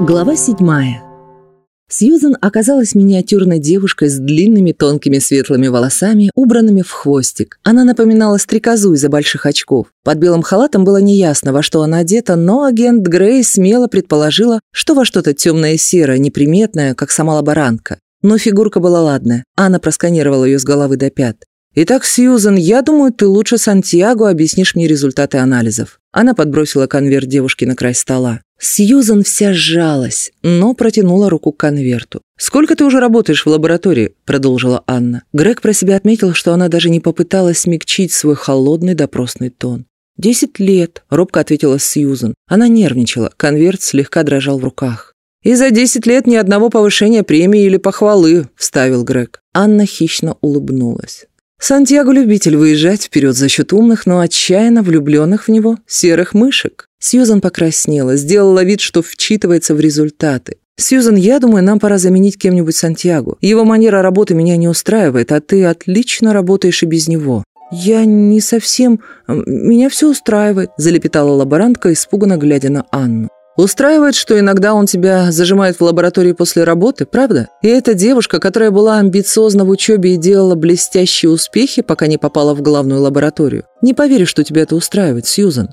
Глава седьмая. Сьюзен оказалась миниатюрной девушкой с длинными тонкими светлыми волосами, убранными в хвостик. Она напоминала стрекозу из-за больших очков. Под белым халатом было неясно, во что она одета, но агент Грей смело предположила, что во что-то темное серое, неприметное, как сама лаборантка. Но фигурка была ладная. Анна просканировала ее с головы до пят. «Итак, Сьюзен, я думаю, ты лучше Сантьяго объяснишь мне результаты анализов». Она подбросила конверт девушки на край стола. Сьюзан вся сжалась, но протянула руку к конверту. «Сколько ты уже работаешь в лаборатории?» – продолжила Анна. Грег про себя отметил, что она даже не попыталась смягчить свой холодный допросный тон. «Десять лет», – робко ответила Сьюзан. Она нервничала, конверт слегка дрожал в руках. «И за десять лет ни одного повышения премии или похвалы», – вставил Грег. Анна хищно улыбнулась. Сантьяго любитель выезжать вперед за счет умных, но отчаянно влюбленных в него серых мышек. Сьюзан покраснела, сделала вид, что вчитывается в результаты. «Сьюзан, я думаю, нам пора заменить кем-нибудь Сантьяго. Его манера работы меня не устраивает, а ты отлично работаешь и без него». «Я не совсем... Меня все устраивает», – залепетала лаборантка, испуганно глядя на Анну. Устраивает, что иногда он тебя зажимает в лаборатории после работы, правда? И эта девушка, которая была амбициозна в учебе и делала блестящие успехи, пока не попала в главную лабораторию. Не поверишь, что тебя это устраивает, Сьюзан.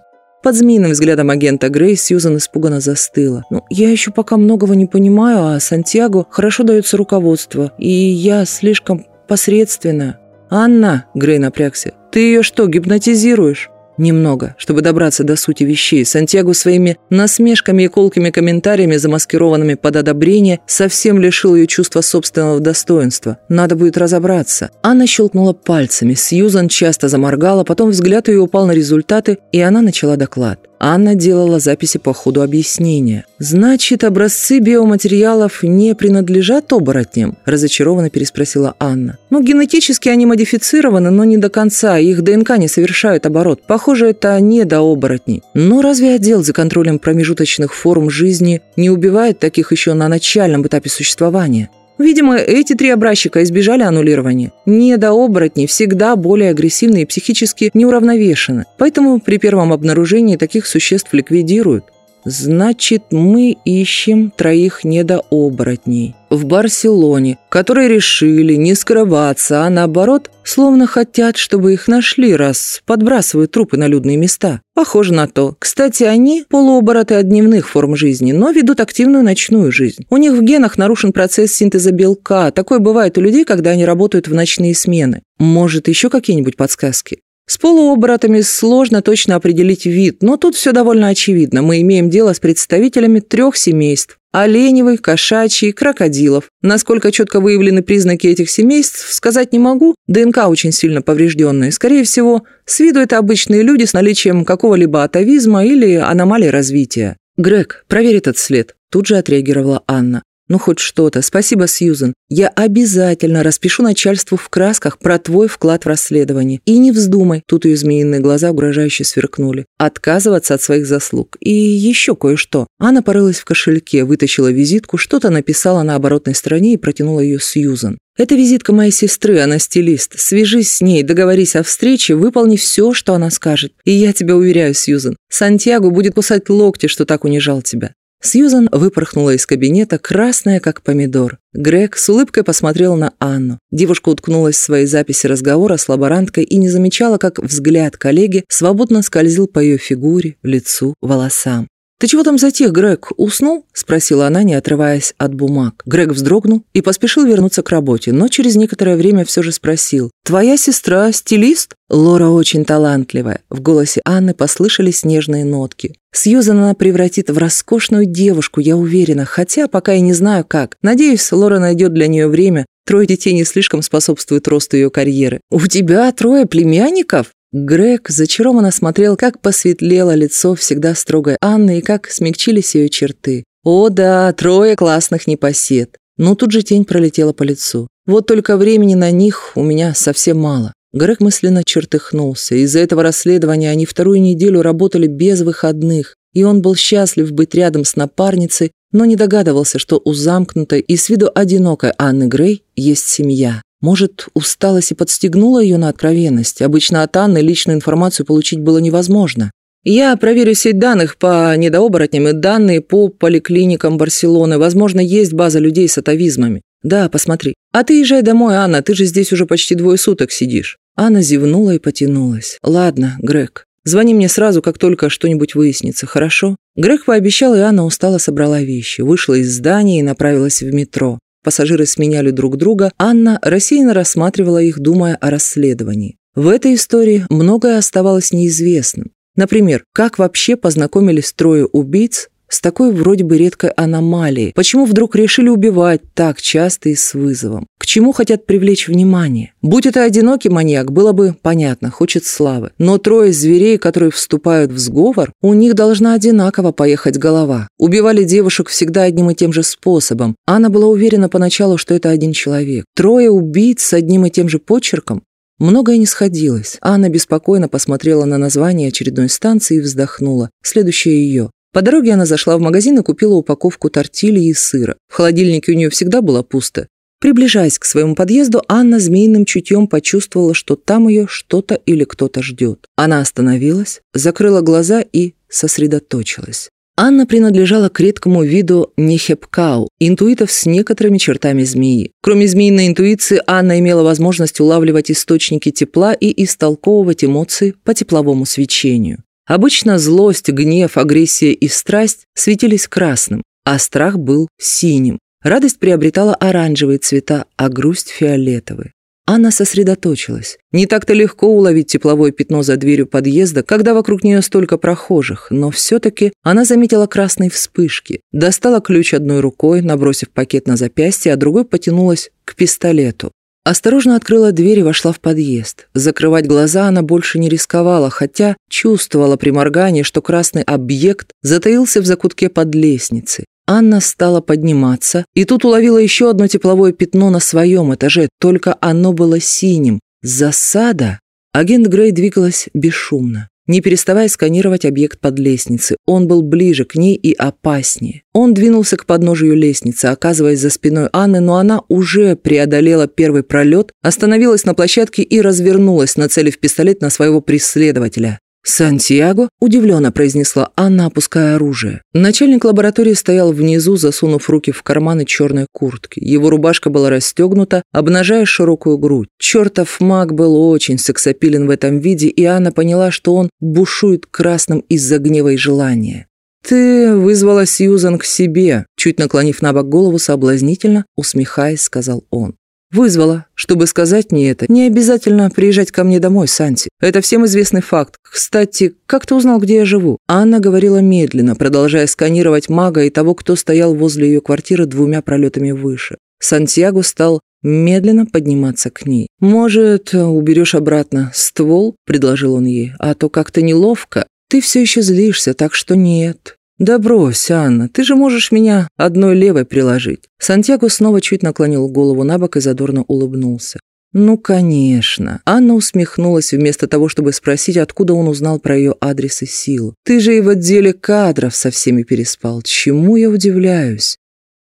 Под змеиным взглядом агента Грей Сьюзан испуганно застыла. «Ну, я еще пока многого не понимаю, а Сантьяго хорошо дается руководство, и я слишком посредственная». «Анна», — Грей напрягся, — «ты ее что, гипнотизируешь?» Немного, чтобы добраться до сути вещей. Сантьяго своими насмешками и колкими комментариями, замаскированными под одобрение, совсем лишил ее чувства собственного достоинства. Надо будет разобраться. Анна щелкнула пальцами. Сьюзан часто заморгала, потом взгляд ее упал на результаты, и она начала доклад. Анна делала записи по ходу объяснения. «Значит, образцы биоматериалов не принадлежат оборотням?» – разочарованно переспросила Анна. «Ну, генетически они модифицированы, но не до конца, их ДНК не совершают оборот. Похоже, это не до оборотней. Но разве отдел за контролем промежуточных форм жизни не убивает таких еще на начальном этапе существования?» Видимо, эти три образчика избежали аннулирования. Недооборотни всегда более агрессивны и психически неуравновешены, поэтому при первом обнаружении таких существ ликвидируют. Значит, мы ищем троих недооборотней в Барселоне, которые решили не скрываться, а наоборот, словно хотят, чтобы их нашли, раз подбрасывают трупы на людные места. Похоже на то. Кстати, они полуобороты от дневных форм жизни, но ведут активную ночную жизнь. У них в генах нарушен процесс синтеза белка. Такое бывает у людей, когда они работают в ночные смены. Может, еще какие-нибудь подсказки? С полуоборотами сложно точно определить вид, но тут все довольно очевидно. Мы имеем дело с представителями трех семейств – оленевой, кошачьей, крокодилов. Насколько четко выявлены признаки этих семейств, сказать не могу. ДНК очень сильно поврежденная. Скорее всего, с виду это обычные люди с наличием какого-либо атовизма или аномалии развития. «Грег, проверь этот след», – тут же отреагировала Анна. Ну, хоть что-то. Спасибо, Сьюзен. Я обязательно распишу начальству в красках про твой вклад в расследование. И не вздумай, тут ее змеиные глаза угрожающе сверкнули, отказываться от своих заслуг. И еще кое-что. Анна порылась в кошельке, вытащила визитку, что-то написала на оборотной стороне и протянула ее Сьюзен. «Это визитка моей сестры, она стилист. Свяжись с ней, договорись о встрече, выполни все, что она скажет. И я тебя уверяю, Сьюзен, Сантьяго будет кусать локти, что так унижал тебя. Сьюзан выпорхнула из кабинета, красная, как помидор. Грег с улыбкой посмотрел на Анну. Девушка уткнулась в свои записи разговора с лаборанткой и не замечала, как взгляд коллеги свободно скользил по ее фигуре, лицу, волосам. «Ты чего там затих, Грег? Уснул?» – спросила она, не отрываясь от бумаг. Грег вздрогнул и поспешил вернуться к работе, но через некоторое время все же спросил. «Твоя сестра стилист?» Лора очень талантливая. В голосе Анны послышались нежные нотки. Сьюзан она превратит в роскошную девушку, я уверена, хотя пока я не знаю как. Надеюсь, Лора найдет для нее время. Трое детей не слишком способствуют росту ее карьеры. «У тебя трое племянников?» Грег зачарованно смотрел, как посветлело лицо всегда строгой Анны и как смягчились ее черты. О да, трое классных непосед. Но тут же тень пролетела по лицу. Вот только времени на них у меня совсем мало. Грег мысленно чертыхнулся. Из-за этого расследования они вторую неделю работали без выходных, и он был счастлив быть рядом с напарницей, но не догадывался, что у замкнутой и с виду одинокой Анны Грей есть семья. Может, усталость и подстегнула ее на откровенность. Обычно от Анны личную информацию получить было невозможно. Я проверю сеть данных по недооборотням и данные по поликлиникам Барселоны. Возможно, есть база людей с атовизмами. Да, посмотри. А ты езжай домой, Анна, ты же здесь уже почти двое суток сидишь. Анна зевнула и потянулась. Ладно, Грег, звони мне сразу, как только что-нибудь выяснится, хорошо? Грег пообещал, и Анна устало собрала вещи, вышла из здания и направилась в метро. Пассажиры сменяли друг друга, Анна рассеянно рассматривала их, думая о расследовании. В этой истории многое оставалось неизвестным. Например, как вообще познакомились трое убийц с такой вроде бы редкой аномалией? Почему вдруг решили убивать так часто и с вызовом? К чему хотят привлечь внимание? Будь это одинокий маньяк, было бы понятно, хочет славы. Но трое зверей, которые вступают в сговор, у них должна одинаково поехать голова. Убивали девушек всегда одним и тем же способом. Анна была уверена поначалу, что это один человек. Трое убийц с одним и тем же почерком? Многое не сходилось. Анна беспокойно посмотрела на название очередной станции и вздохнула. Следующее ее. По дороге она зашла в магазин и купила упаковку тортильи и сыра. В холодильнике у нее всегда было пусто. Приближаясь к своему подъезду, Анна змеиным чутьем почувствовала, что там ее что-то или кто-то ждет. Она остановилась, закрыла глаза и сосредоточилась. Анна принадлежала к редкому виду нехепкау, интуитов с некоторыми чертами змеи. Кроме змеиной интуиции, Анна имела возможность улавливать источники тепла и истолковывать эмоции по тепловому свечению. Обычно злость, гнев, агрессия и страсть светились красным, а страх был синим. Радость приобретала оранжевые цвета, а грусть – фиолетовые. Анна сосредоточилась. Не так-то легко уловить тепловое пятно за дверью подъезда, когда вокруг нее столько прохожих, но все-таки она заметила красные вспышки, достала ключ одной рукой, набросив пакет на запястье, а другой потянулась к пистолету. Осторожно открыла дверь и вошла в подъезд. Закрывать глаза она больше не рисковала, хотя чувствовала при моргании, что красный объект затаился в закутке под лестницей. Анна стала подниматься, и тут уловила еще одно тепловое пятно на своем этаже, только оно было синим. Засада? Агент Грей двигалась бесшумно, не переставая сканировать объект под лестницей. Он был ближе к ней и опаснее. Он двинулся к подножию лестницы, оказываясь за спиной Анны, но она уже преодолела первый пролет, остановилась на площадке и развернулась, нацелив пистолет на своего преследователя. «Сантьяго?» – удивленно произнесла Анна, опуская оружие. Начальник лаборатории стоял внизу, засунув руки в карманы черной куртки. Его рубашка была расстегнута, обнажая широкую грудь. Чертов маг был очень сексапилен в этом виде, и Анна поняла, что он бушует красным из-за гнева и желания. «Ты вызвала Сьюзан к себе», чуть наклонив на бок голову соблазнительно, усмехаясь, сказал он. Вызвала, чтобы сказать мне это. Не обязательно приезжать ко мне домой, Санти. Это всем известный факт. Кстати, как ты узнал, где я живу? Анна говорила медленно, продолжая сканировать мага и того, кто стоял возле ее квартиры двумя пролетами выше. Сантьяго стал медленно подниматься к ней. «Может, уберешь обратно ствол?» – предложил он ей. «А то как-то неловко. Ты все еще злишься, так что нет. «Да брось, Анна, ты же можешь меня одной левой приложить». Сантьяго снова чуть наклонил голову на бок и задорно улыбнулся. «Ну, конечно». Анна усмехнулась вместо того, чтобы спросить, откуда он узнал про ее адрес и силу. «Ты же и в отделе кадров со всеми переспал. Чему я удивляюсь?»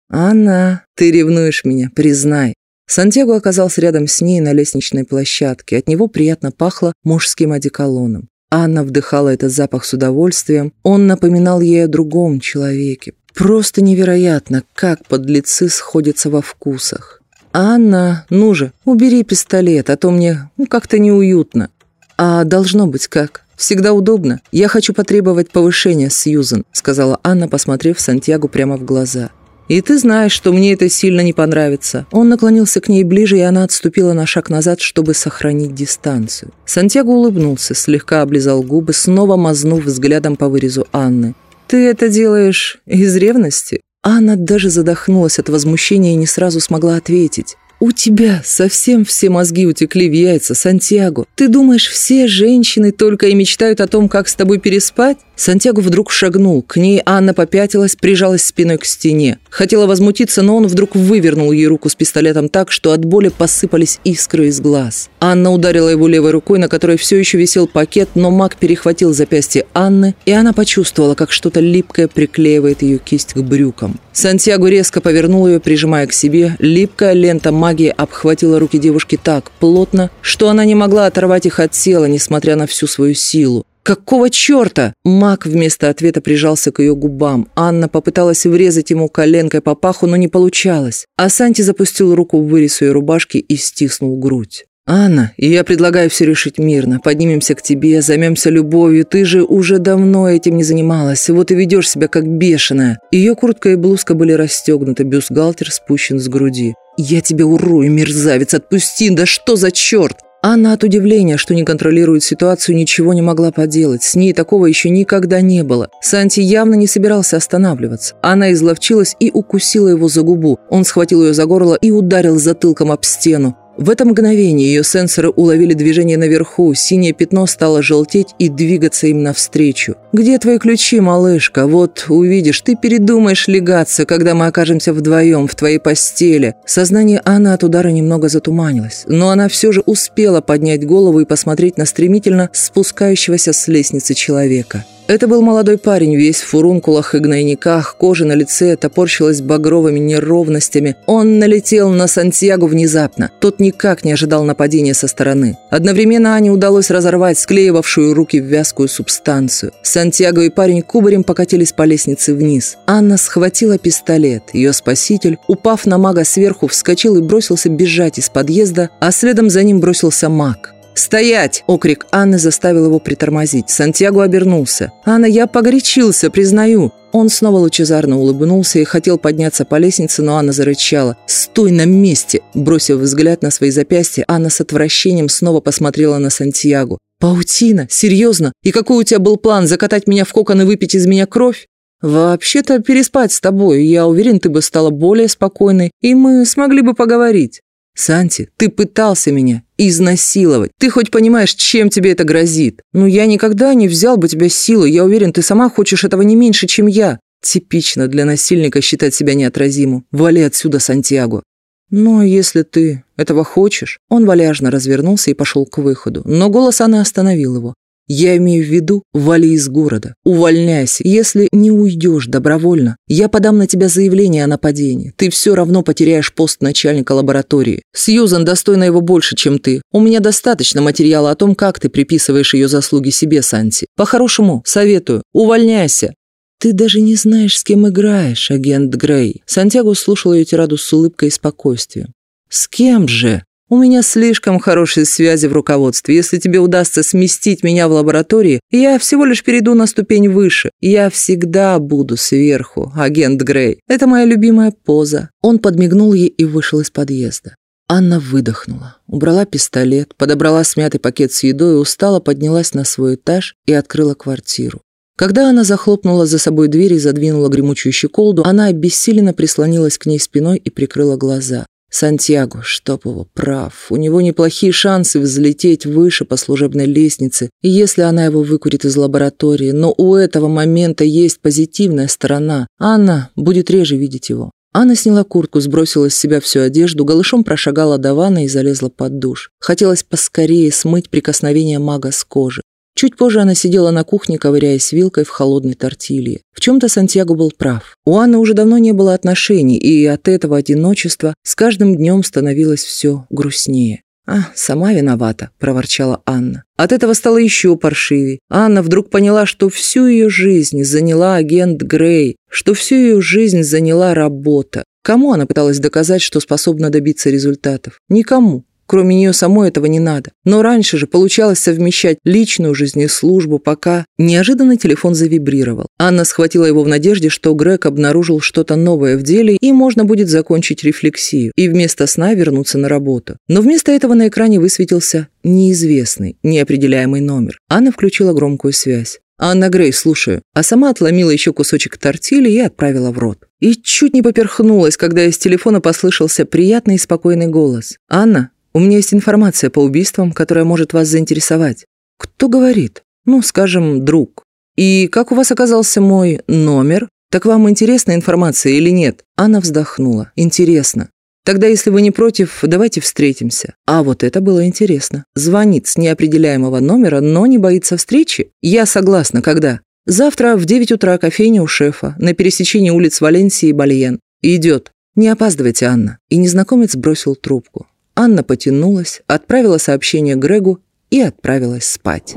«Анна, ты ревнуешь меня, признай». Сантьяго оказался рядом с ней на лестничной площадке. От него приятно пахло мужским одеколоном. Анна вдыхала этот запах с удовольствием. Он напоминал ей о другом человеке. Просто невероятно, как подлецы сходятся во вкусах. «Анна, ну же, убери пистолет, а то мне ну, как-то неуютно». «А должно быть как? Всегда удобно. Я хочу потребовать повышения, Сьюзен», сказала Анна, посмотрев Сантьягу прямо в глаза. «И ты знаешь, что мне это сильно не понравится». Он наклонился к ней ближе, и она отступила на шаг назад, чтобы сохранить дистанцию. Сантьяго улыбнулся, слегка облизал губы, снова мазнув взглядом по вырезу Анны. «Ты это делаешь из ревности?» Анна даже задохнулась от возмущения и не сразу смогла ответить. «У тебя совсем все мозги утекли в яйца, Сантьяго. Ты думаешь, все женщины только и мечтают о том, как с тобой переспать?» Сантьяго вдруг шагнул. К ней Анна попятилась, прижалась спиной к стене. Хотела возмутиться, но он вдруг вывернул ей руку с пистолетом так, что от боли посыпались искры из глаз. Анна ударила его левой рукой, на которой все еще висел пакет, но маг перехватил запястье Анны, и она почувствовала, как что-то липкое приклеивает ее кисть к брюкам. Сантьяго резко повернул ее, прижимая к себе. Липкая лента магии обхватила руки девушки так плотно, что она не могла оторвать их от тела, несмотря на всю свою силу. «Какого черта?» Мак вместо ответа прижался к ее губам. Анна попыталась врезать ему коленкой по паху, но не получалось. А Санти запустил руку в вырез ее рубашки и стиснул грудь. «Анна, я предлагаю все решить мирно. Поднимемся к тебе, займемся любовью. Ты же уже давно этим не занималась. Вот и ведешь себя как бешеная». Ее куртка и блузка были расстегнуты, бюстгальтер спущен с груди. «Я тебя урою, мерзавец, отпусти! Да что за черт!» Анна от удивления, что не контролирует ситуацию, ничего не могла поделать. С ней такого еще никогда не было. Санти явно не собирался останавливаться. Она изловчилась и укусила его за губу. Он схватил ее за горло и ударил затылком об стену. В это мгновение ее сенсоры уловили движение наверху, синее пятно стало желтеть и двигаться им навстречу. «Где твои ключи, малышка? Вот, увидишь, ты передумаешь легаться, когда мы окажемся вдвоем в твоей постели». Сознание Анны от удара немного затуманилось, но она все же успела поднять голову и посмотреть на стремительно спускающегося с лестницы человека. Это был молодой парень, весь в фурункулах и гнойниках, кожа на лице топорщилась багровыми неровностями. Он налетел на Сантьяго внезапно. Тот никак не ожидал нападения со стороны. Одновременно Ане удалось разорвать склеивавшую руки в вязкую субстанцию. Сантьяго и парень кубарем покатились по лестнице вниз. Анна схватила пистолет. Ее спаситель, упав на мага сверху, вскочил и бросился бежать из подъезда, а следом за ним бросился маг. «Стоять!» – окрик Анны заставил его притормозить. Сантьяго обернулся. «Анна, я погорячился, признаю!» Он снова лучезарно улыбнулся и хотел подняться по лестнице, но Анна зарычала. «Стой на месте!» Бросив взгляд на свои запястья, Анна с отвращением снова посмотрела на Сантьяго. «Паутина? Серьезно? И какой у тебя был план, закатать меня в кокон и выпить из меня кровь?» «Вообще-то переспать с тобой. Я уверен, ты бы стала более спокойной, и мы смогли бы поговорить». «Санти, ты пытался меня изнасиловать. Ты хоть понимаешь, чем тебе это грозит? Ну, я никогда не взял бы тебя силой. Я уверен, ты сама хочешь этого не меньше, чем я. Типично для насильника считать себя неотразимым. Вали отсюда, Сантьяго. «Ну, если ты этого хочешь...» Он валяжно развернулся и пошел к выходу, но голос Анны остановил его. Я имею в виду, вали из города, увольняйся. Если не уйдешь добровольно, я подам на тебя заявление о нападении. Ты все равно потеряешь пост начальника лаборатории. Сьюзан достойна его больше, чем ты. У меня достаточно материала о том, как ты приписываешь ее заслуги себе, Санти. По-хорошему, советую, увольняйся. «Ты даже не знаешь, с кем играешь, агент Грей». Сантьяго слушал ее тираду с улыбкой и спокойствием. «С кем же?» У меня слишком хорошие связи в руководстве. Если тебе удастся сместить меня в лаборатории, я всего лишь перейду на ступень выше. Я всегда буду сверху, агент Грей. Это моя любимая поза». Он подмигнул ей и вышел из подъезда. Анна выдохнула, убрала пистолет, подобрала смятый пакет с едой, устало поднялась на свой этаж и открыла квартиру. Когда она захлопнула за собой дверь и задвинула гремучую щеколду, она обессиленно прислонилась к ней спиной и прикрыла глаза. Сантьяго, чтоб его, прав. У него неплохие шансы взлететь выше по служебной лестнице, если она его выкурит из лаборатории, но у этого момента есть позитивная сторона. Анна будет реже видеть его. Анна сняла куртку, сбросила с себя всю одежду, голышом прошагала до ванны и залезла под душ. Хотелось поскорее смыть прикосновение мага с кожи. Чуть позже она сидела на кухне, ковыряясь вилкой в холодной тортилье. В чем-то Сантьяго был прав. У Анны уже давно не было отношений, и от этого одиночества с каждым днем становилось все грустнее. «А, сама виновата», – проворчала Анна. От этого стало еще паршивее. Анна вдруг поняла, что всю ее жизнь заняла агент Грей, что всю ее жизнь заняла работа. Кому она пыталась доказать, что способна добиться результатов? Никому. Кроме нее самой этого не надо. Но раньше же получалось совмещать личную жизнь и службу, пока... Неожиданно телефон завибрировал. Анна схватила его в надежде, что Грег обнаружил что-то новое в деле, и можно будет закончить рефлексию, и вместо сна вернуться на работу. Но вместо этого на экране высветился неизвестный, неопределяемый номер. Анна включила громкую связь. «Анна Грей, слушаю». А сама отломила еще кусочек тортили и отправила в рот. И чуть не поперхнулась, когда из телефона послышался приятный и спокойный голос. «Анна, у меня есть информация по убийствам, которая может вас заинтересовать. Кто говорит? Ну, скажем, друг. И как у вас оказался мой номер? Так вам интересна информация или нет? Анна вздохнула. Интересно. Тогда, если вы не против, давайте встретимся. А вот это было интересно. Звонит с неопределяемого номера, но не боится встречи. Я согласна, когда? Завтра в 9 утра кофейня у шефа на пересечении улиц Валенсии и Бальен. Идет. Не опаздывайте, Анна. И незнакомец бросил трубку. Анна потянулась, отправила сообщение Грегу и отправилась спать.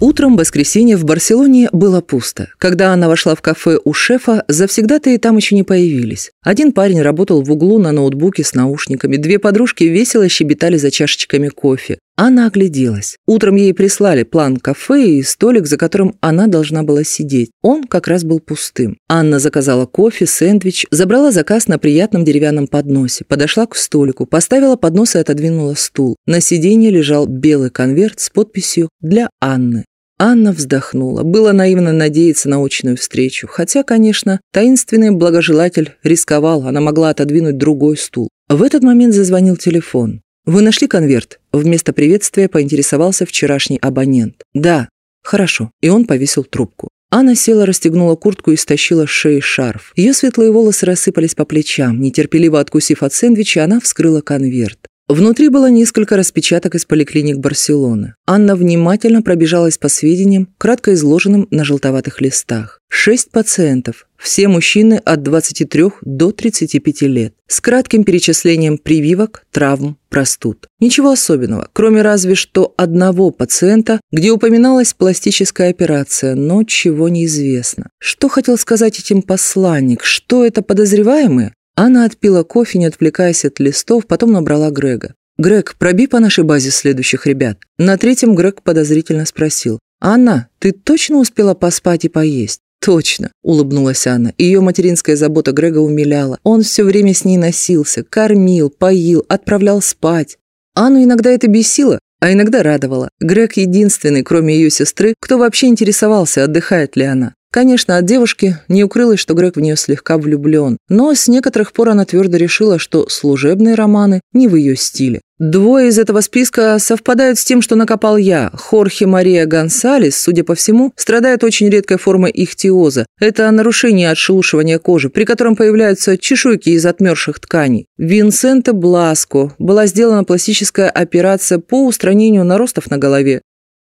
Утром воскресенье в Барселоне было пусто. Когда она вошла в кафе у шефа, завсегда-то и там еще не появились. Один парень работал в углу на ноутбуке с наушниками, две подружки весело щебетали за чашечками кофе. Анна огляделась. Утром ей прислали план кафе и столик, за которым она должна была сидеть. Он как раз был пустым. Анна заказала кофе, сэндвич, забрала заказ на приятном деревянном подносе, подошла к столику, поставила поднос и отодвинула стул. На сиденье лежал белый конверт с подписью «Для Анны». Анна вздохнула. Было наивно надеяться на очную встречу. Хотя, конечно, таинственный благожелатель рисковал, она могла отодвинуть другой стул. В этот момент зазвонил телефон. «Вы нашли конверт?» Вместо приветствия поинтересовался вчерашний абонент. «Да». «Хорошо». И он повесил трубку. Анна села, расстегнула куртку и стащила с шеи шарф. Ее светлые волосы рассыпались по плечам. Нетерпеливо откусив от сэндвича, она вскрыла конверт. Внутри было несколько распечаток из поликлиник Барселоны. Анна внимательно пробежалась по сведениям, кратко изложенным на желтоватых листах. Шесть пациентов, все мужчины от 23 до 35 лет, с кратким перечислением прививок, травм, простуд. Ничего особенного, кроме разве что одного пациента, где упоминалась пластическая операция, но чего неизвестно. Что хотел сказать этим посланник? Что это подозреваемые? Анна отпила кофе, не отвлекаясь от листов, потом набрала Грега. «Грег, проби по нашей базе следующих ребят». На третьем Грег подозрительно спросил. «Анна, ты точно успела поспать и поесть?» «Точно», — улыбнулась Анна. Ее материнская забота Грега умиляла. Он все время с ней носился, кормил, поил, отправлял спать. Анну иногда это бесило, а иногда радовало. Грег единственный, кроме ее сестры, кто вообще интересовался, отдыхает ли она. Конечно, от девушки не укрылось, что Грег в нее слегка влюблен, но с некоторых пор она твердо решила, что служебные романы не в ее стиле. Двое из этого списка совпадают с тем, что накопал я. Хорхе Мария Гонсалес, судя по всему, страдает очень редкой формой ихтиоза. Это нарушение отшелушивания кожи, при котором появляются чешуйки из отмерших тканей. Винсенте Бласко. Была сделана пластическая операция по устранению наростов на голове.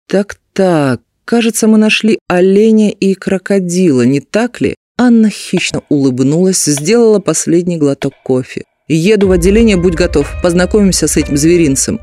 Так-так, Кажется, мы нашли оленя и крокодила, не так ли? Анна хищно улыбнулась, сделала последний глоток кофе. «Еду в отделение, будь готов. Познакомимся с этим зверинцем».